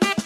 Thank you.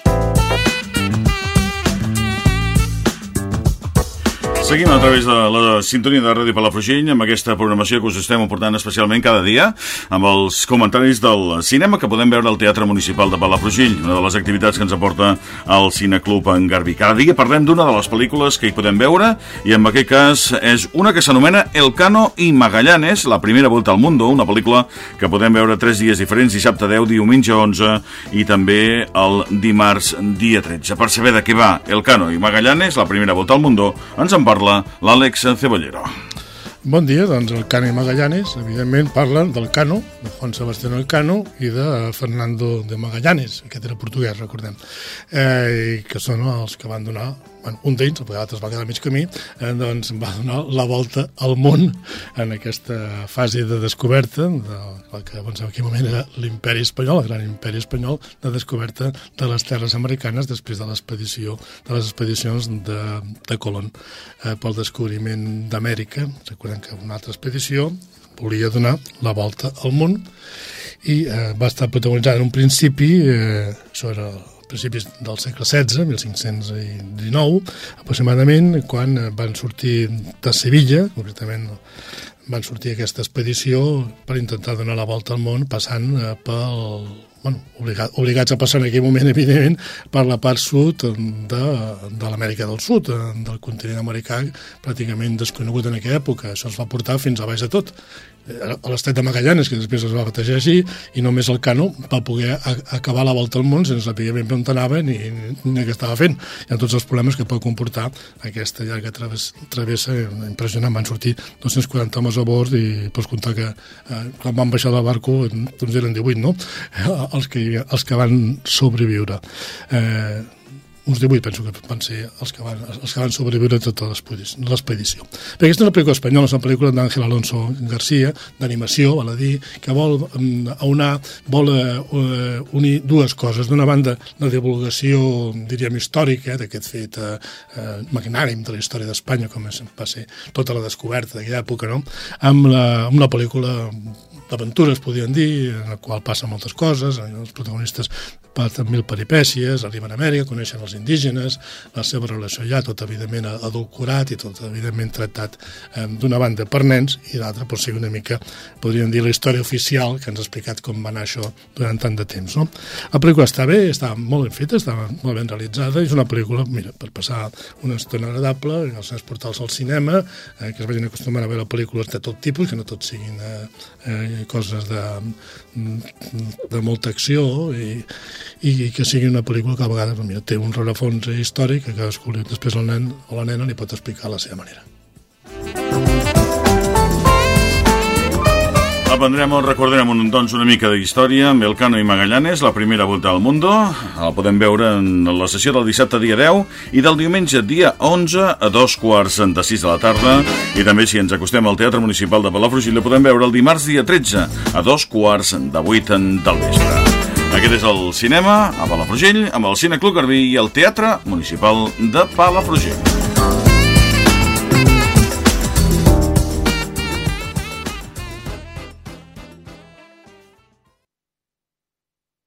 Seguim a través de la sintonia de Ràdio Palafrugell amb aquesta programació que us estem aportant especialment cada dia amb els comentaris del cinema que podem veure al Teatre Municipal de Palafrugell, una de les activitats que ens aporta el Cineclub en Garbí. Cada dia parlem d'una de les pel·lícules que hi podem veure i en aquest cas és una que s'anomena El Cano i Magallanes, la primera volta al mundo, una pel·lícula que podem veure tres dies diferents, dissabte 10, diumenge 11 i també el dimarts dia 13. Per saber de què va El Cano i Magallanes, la primera volta al mundo, ens en parla parla l'Àlex Cebollero. Bon dia, doncs el Cano i Magallanes, evidentment, parlen del Cano, de Juan Sebastián Elcano i de Fernando de Magallanes, aquest era portuguès, recordem, eh, que són els que van donar bueno, un d'ells, el altres va quedar mig camí, eh, doncs va donar la volta al món en aquesta fase de descoberta de, del que doncs, en aquell moment era l'imperi espanyol, el gran imperi espanyol, de descoberta de les terres americanes després de l'expedició de les expedicions de, de Colón eh, pel descobriment d'Amèrica. Recordem que una altra expedició volia donar la volta al món i eh, va estar protagonitzada en un principi, eh, era principis del segle XVI, 1519, aproximadament, quan van sortir de Sevilla, concretament van sortir aquesta expedició per intentar donar la volta al món passant eh, pel bueno, obligat, obligats a passar en aquell moment, evidentment, per la part sud de, de l'Amèrica del Sud, eh, del continent americà, pràcticament desconegut en aquella època. Això es va portar fins a baix de tot a l'estat de Magallanes, que després es va batejar així, i només el Cano va poder acabar la volta al món sense saber ben on anava ni, ni què estava fent. Hi ha tots els problemes que pot comportar aquesta llarga travessa impressionant. Van sortir 240 homes a bord i pots comptar que eh, quan van baixar del barco doncs eren 18, no? Els que, els que van sobreviure. Eh, uns 18 penso que van ser els que van, els que van sobreviure tota l'expedició. Perquè aquesta és una pel·lícula espanyola, és una pel·lícula d'Àngel Alonso Garcia, d'animació, val a dir, que vol mm, aunar, vol uh, unir dues coses. D'una banda, la divulgació, diríem, històrica d'aquest fet uh, uh, magnànim de la història d'Espanya, com és, va ser tota la descoberta d'aquella època, no? amb, la, amb una pel·lícula d'aventures, podríem dir, en la qual passen moltes coses, els protagonistes passen mil peripècies, arriben a Amèrica, coneixen els indígenes, la seva relació allà, tot evidentment adulcorat i tot evidentment tractat eh, d'una banda per nens i l'altra per ser una mica, podríem dir, la història oficial que ens ha explicat com va anar això durant tant de temps. No? La pel·lícula està bé, està molt ben feta, està molt ben realitzada, és una pel·lícula, mira, per passar una estona agradable, els seus portals al cinema, eh, que es vagin acostumant a veure pel·lícules de tot tipus, que no tots siguin eh, eh, coses de, de molta acció i, i que sigui una pel·lícula que a vegades mira, té un rerefons històric que cadascú després el nen o la nena li pot explicar a la seva manera. Aprendrem o recordarem un, doncs, una mica de història amb Elcano i Magallanes, la primera volta al Mundo. La podem veure en la sessió del dissabte dia 10 i del diumenge dia 11 a dos quarts de 6 de la tarda. I també si ens acostem al Teatre Municipal de Palafrugell la podem veure el dimarts dia 13 a dos quarts de 8 del vespre. Aquest és el cinema a Palafrugell amb el Cine Club Garbí i el Teatre Municipal de Palafrugell.